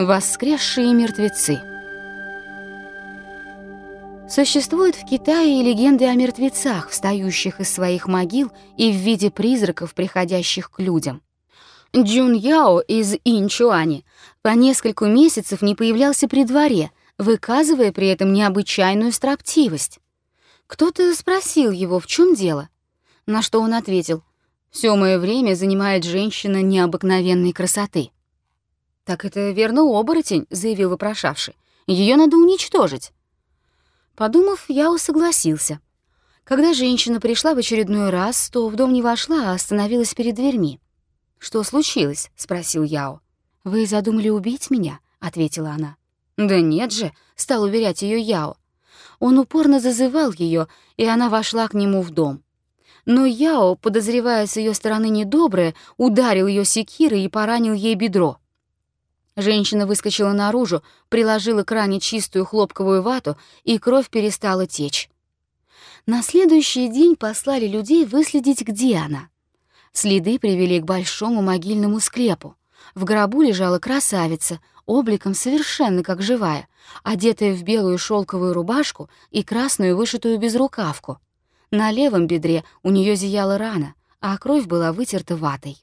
Воскресшие мертвецы. Существуют в Китае легенды о мертвецах, встающих из своих могил и в виде призраков, приходящих к людям. Джун Яо из Инчуани по нескольку месяцев не появлялся при дворе, выказывая при этом необычайную строптивость. Кто-то спросил его, в чем дело, на что он ответил, «Все мое время занимает женщина необыкновенной красоты». «Так это верно оборотень», — заявил вопрошавший. Ее надо уничтожить». Подумав, Яо согласился. Когда женщина пришла в очередной раз, то в дом не вошла, а остановилась перед дверьми. «Что случилось?» — спросил Яо. «Вы задумали убить меня?» — ответила она. «Да нет же», — стал уверять ее Яо. Он упорно зазывал ее, и она вошла к нему в дом. Но Яо, подозревая с ее стороны недоброе, ударил ее секирой и поранил ей бедро. Женщина выскочила наружу, приложила к ране чистую хлопковую вату, и кровь перестала течь. На следующий день послали людей выследить, где она. Следы привели к большому могильному склепу. В гробу лежала красавица, обликом совершенно как живая, одетая в белую шелковую рубашку и красную вышитую безрукавку. На левом бедре у нее зияла рана, а кровь была вытерта ватой.